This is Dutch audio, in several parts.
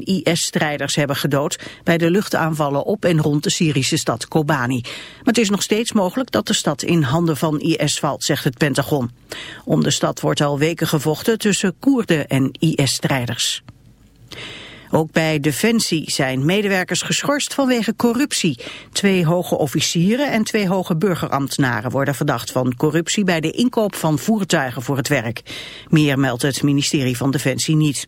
IS-strijders hebben gedood bij de luchtaanvallen op en rond de Syrische stad Kobani. Maar het is nog steeds mogelijk dat de stad in handen van IS valt, zegt het Pentagon. Om de stad wordt al weken gevochten tussen Koerden en IS-strijders. Ook bij Defensie zijn medewerkers geschorst vanwege corruptie. Twee hoge officieren en twee hoge burgerambtenaren worden verdacht van corruptie bij de inkoop van voertuigen voor het werk. Meer meldt het ministerie van Defensie niet.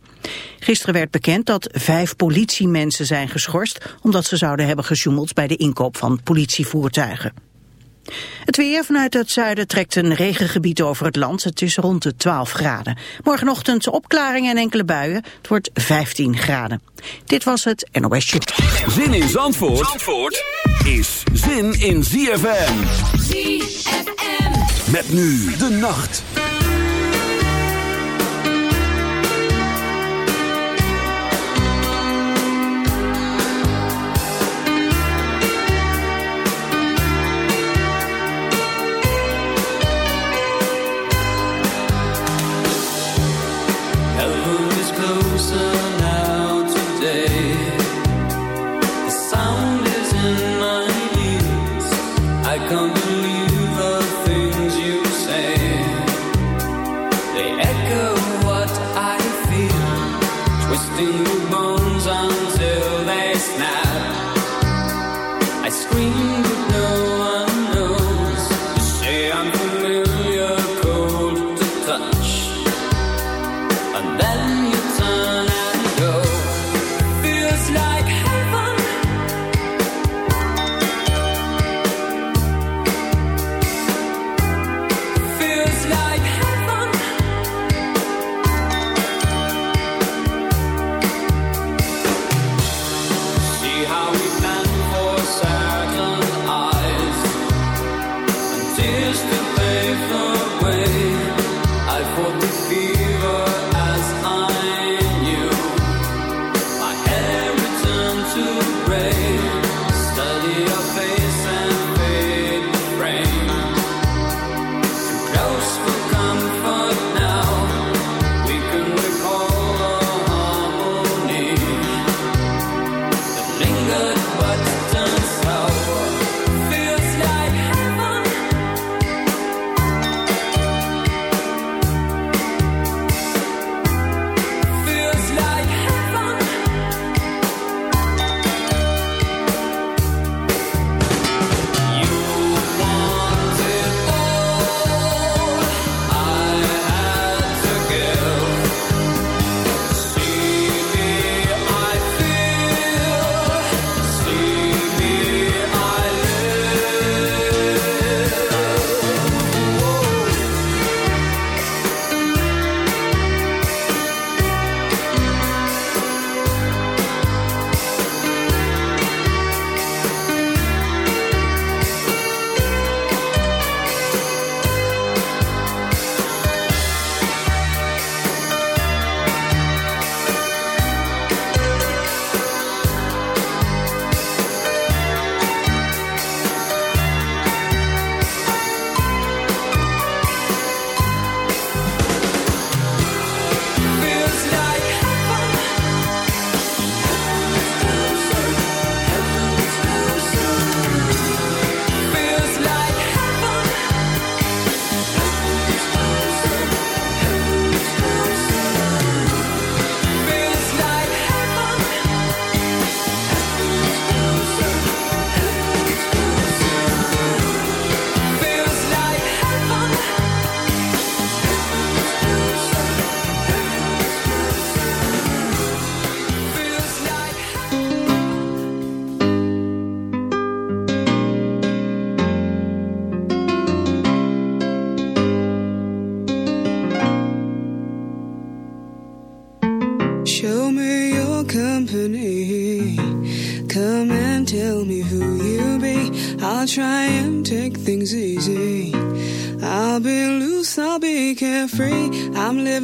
Gisteren werd bekend dat vijf politiemensen zijn geschorst omdat ze zouden hebben gesjoemeld bij de inkoop van politievoertuigen. Het weer vanuit het zuiden trekt een regengebied over het land. Het is rond de 12 graden. Morgenochtend opklaringen en enkele buien. Het wordt 15 graden. Dit was het NOS Show. Zin in Zandvoort, Zandvoort is zin in ZFM. ZFM. Met nu de nacht.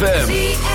ZFM.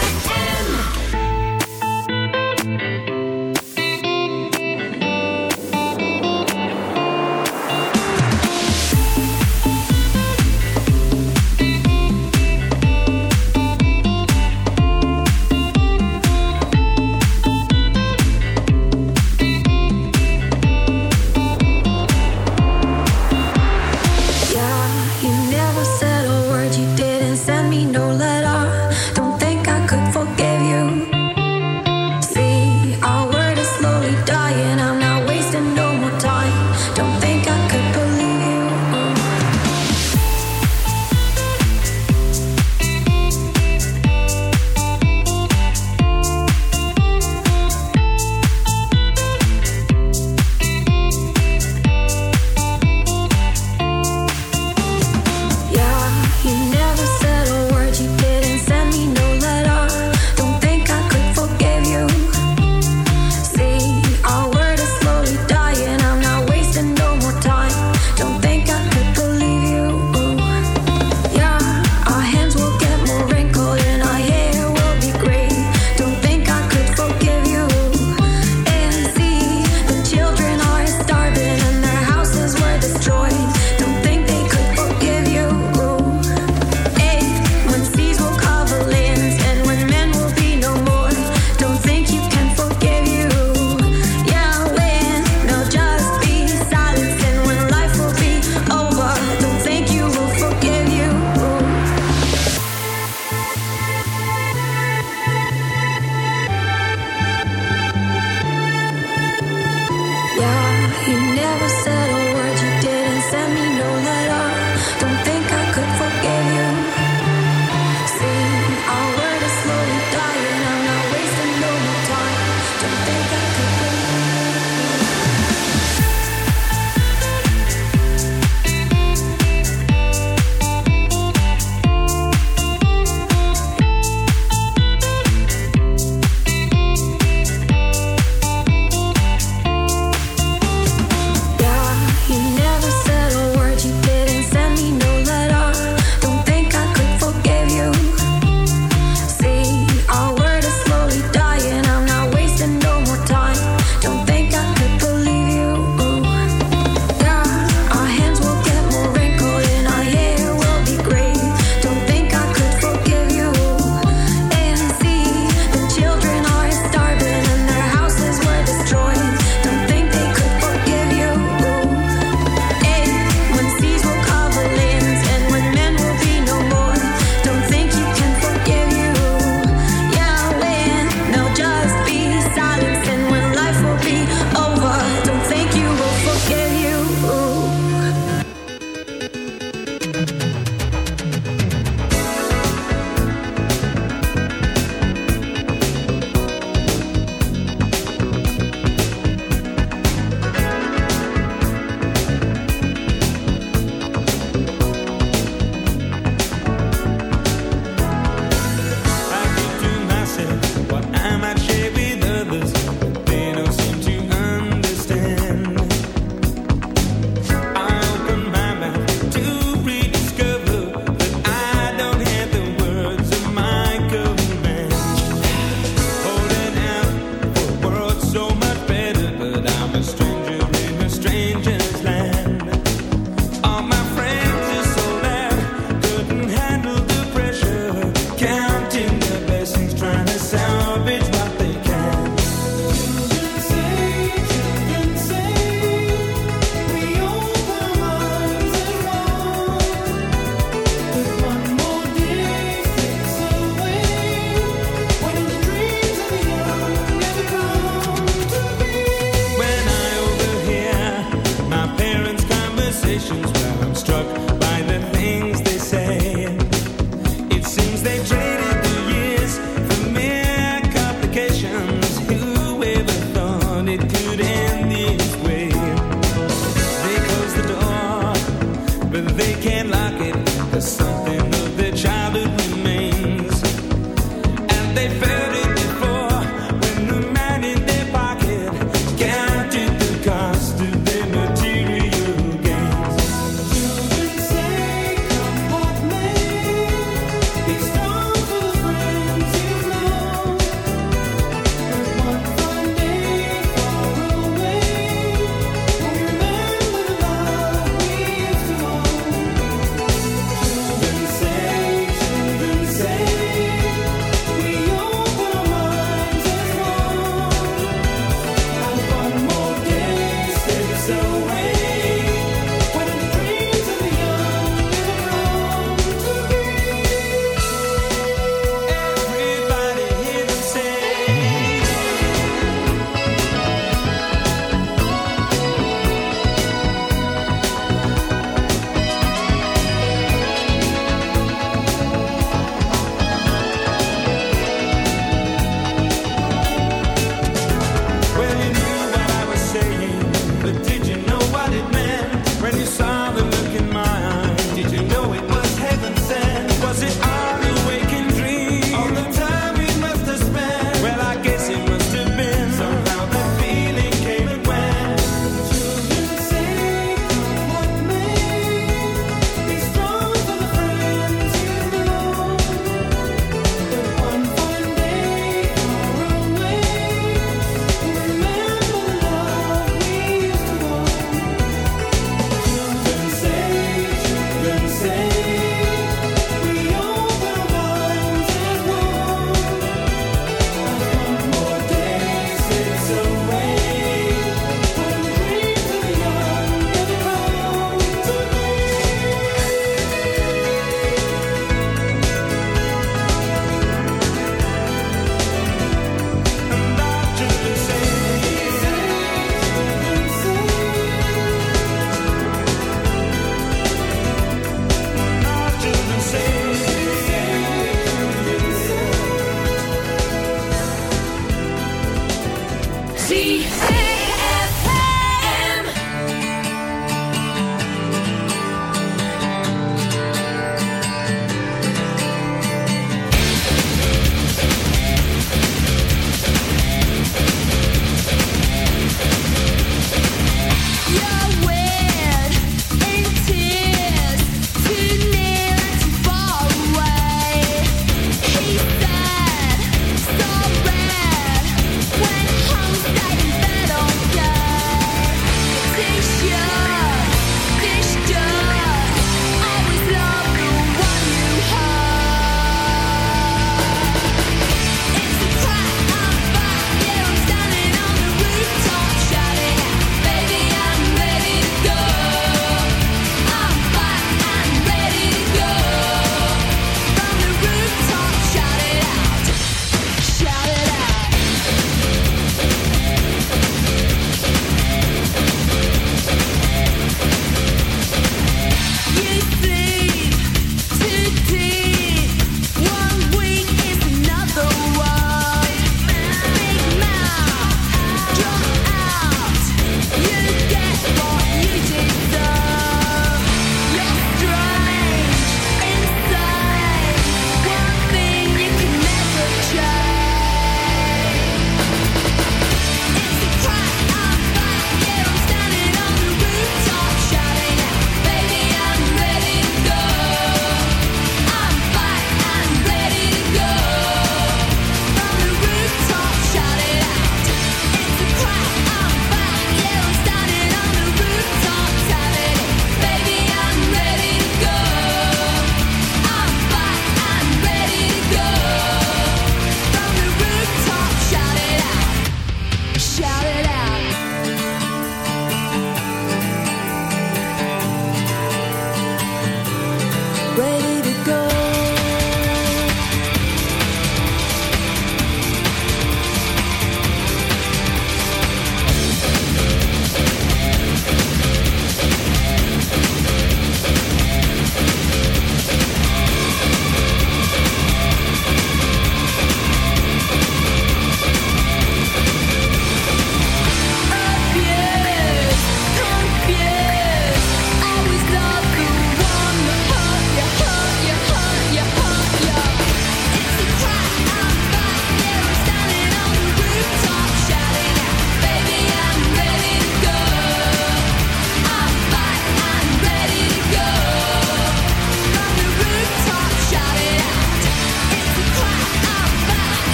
ZFM.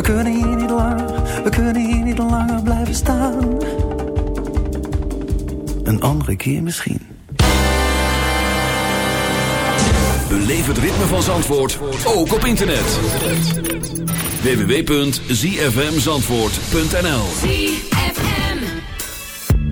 We kunnen hier niet langer, we kunnen hier niet langer blijven staan. Een andere keer misschien. Beleef het ritme van Zandvoort, ook op internet. www.zfmzandvoort.nl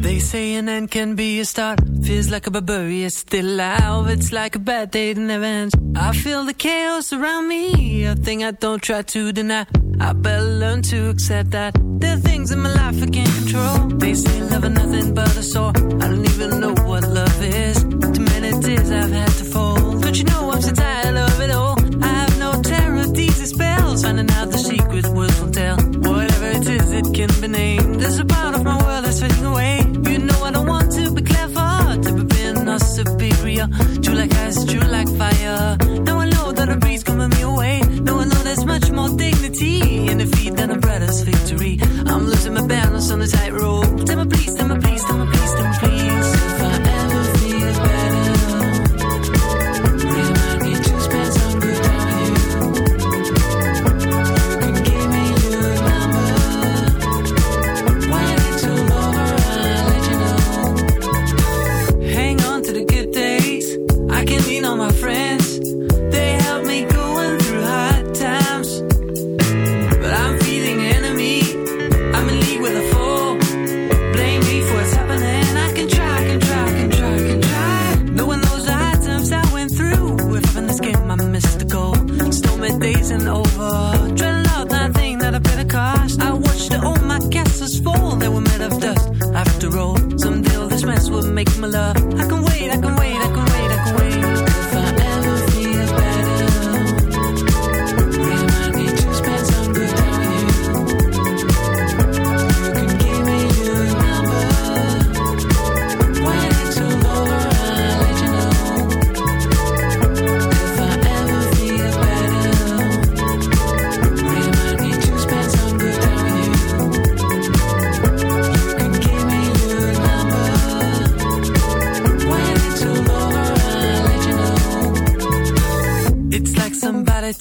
They say an end can be a start. Feels like a barbarian still alive. It's like a bad day that never ends. I feel the chaos around me. A thing I don't try to deny. I better learn to accept that there are things in my life I can't control. They say love is nothing but a sore. I don't even know what love is. Too many tears I've had to fold. Don't you know I'm so tired of it all? I have no terror these spells. Finding out the secret words will tell. Whatever it is, it can be named. There's a part of my world that's fading away. You know I don't want to be clever, to be superior. True like ice, true like fire.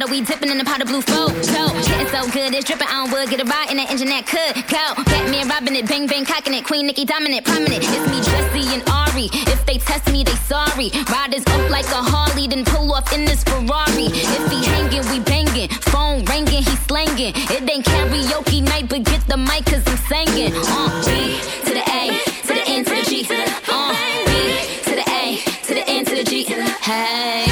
we winning in the dipping in the pot of blue flow. So, getting so good, it's dripping on wood, get a ride in that engine that could go. Batman robbing it, bang bang cocking it, Queen Nicki dominant, prominent. It's me, Jesse and Ari. If they test me, they sorry. Riders up like a Harley, then pull off in this Ferrari. If he hanging, we banging. Phone ringing, he slanging. It ain't karaoke night, but get the mic, cause I'm singing. Uh, B to the A, to the N to the G. Uh, B to the A, to the N to the G. Hey.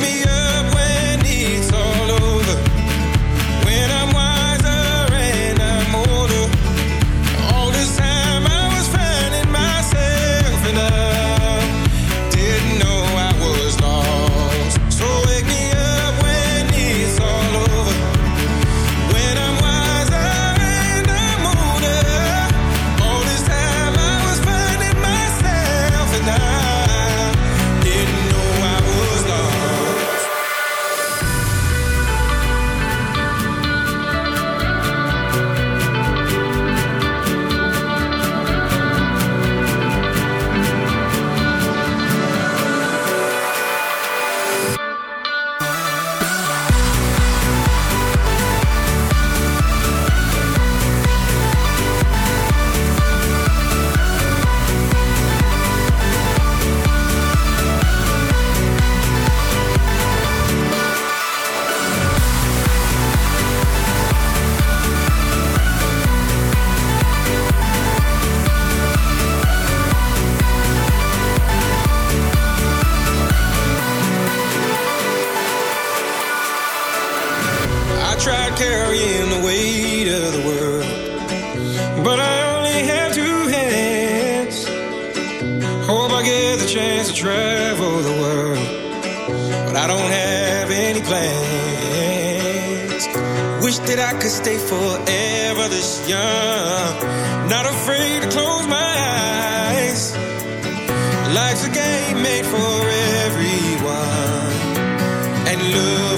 I could stay forever this young, not afraid to close my eyes. Life's a game made for everyone and love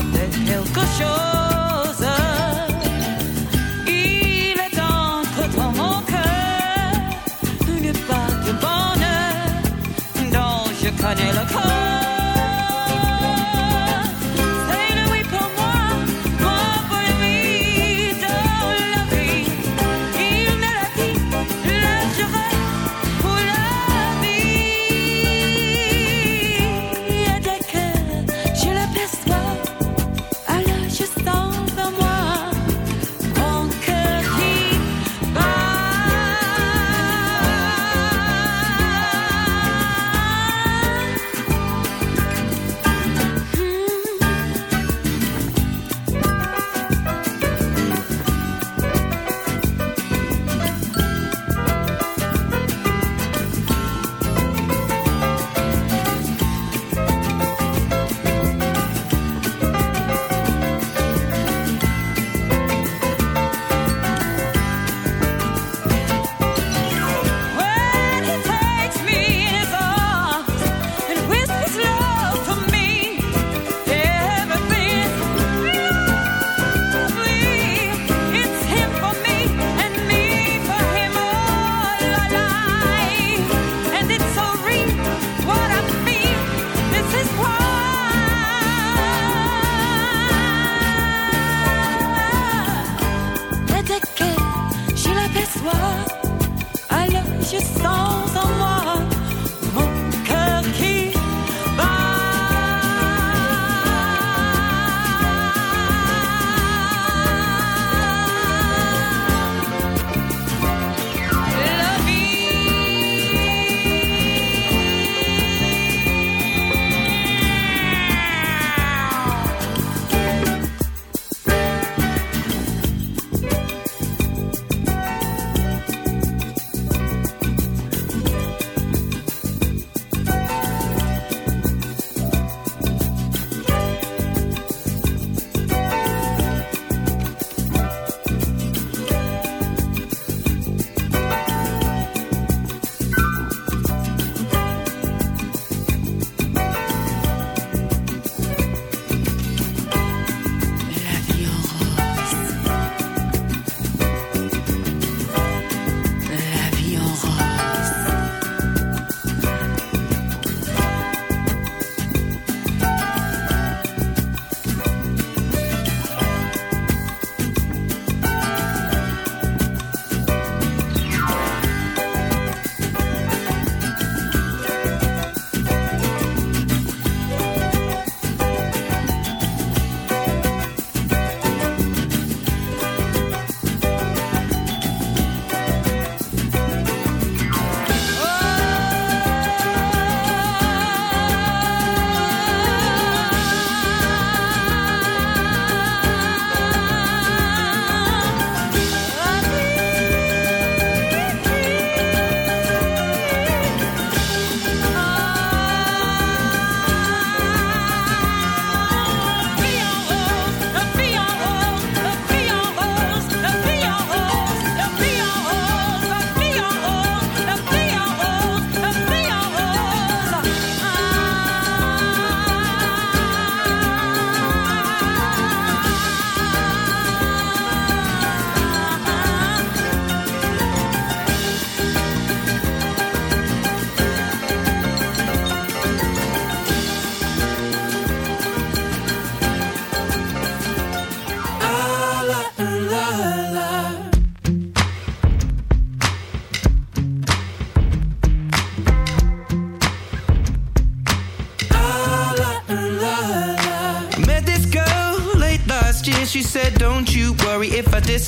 up that hill, show.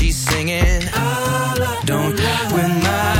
she's singing. I love Don't laugh my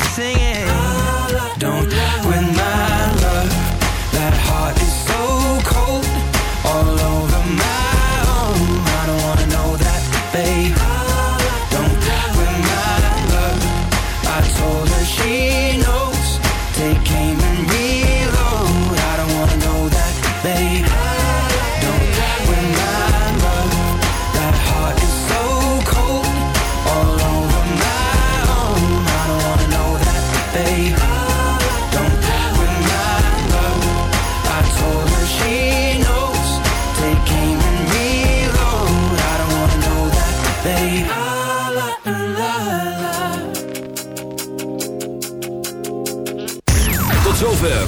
singing. Don't win my love. That heart is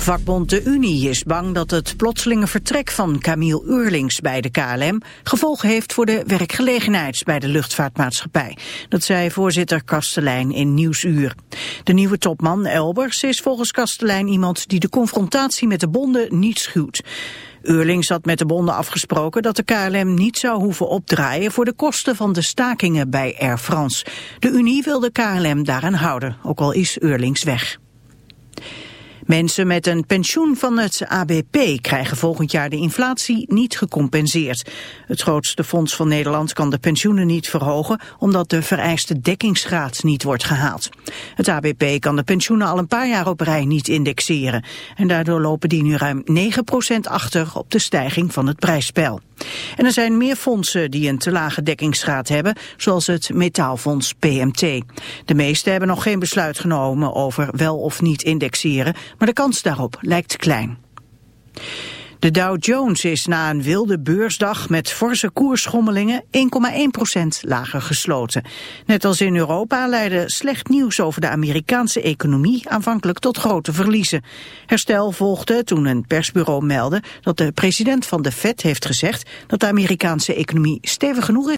Vakbond De Unie is bang dat het plotselinge vertrek van Camille Eurlings bij de KLM gevolgen heeft voor de werkgelegenheid bij de luchtvaartmaatschappij. Dat zei voorzitter Kastelein in Nieuwsuur. De nieuwe topman Elbers is volgens Kastelein iemand die de confrontatie met de bonden niet schuwt. Eurlings had met de bonden afgesproken dat de KLM niet zou hoeven opdraaien voor de kosten van de stakingen bij Air France. De Unie wil de KLM daaraan houden, ook al is Eurlings weg. Mensen met een pensioen van het ABP krijgen volgend jaar de inflatie niet gecompenseerd. Het grootste fonds van Nederland kan de pensioenen niet verhogen omdat de vereiste dekkingsgraad niet wordt gehaald. Het ABP kan de pensioenen al een paar jaar op rij niet indexeren. En daardoor lopen die nu ruim 9% achter op de stijging van het prijsspel. En er zijn meer fondsen die een te lage dekkingsgraad hebben, zoals het metaalfonds PMT. De meeste hebben nog geen besluit genomen over wel of niet indexeren, maar de kans daarop lijkt klein. De Dow Jones is na een wilde beursdag met forse koersschommelingen 1,1% lager gesloten. Net als in Europa leidde slecht nieuws over de Amerikaanse economie aanvankelijk tot grote verliezen. Herstel volgde toen een persbureau meldde dat de president van de Fed heeft gezegd dat de Amerikaanse economie stevig genoeg is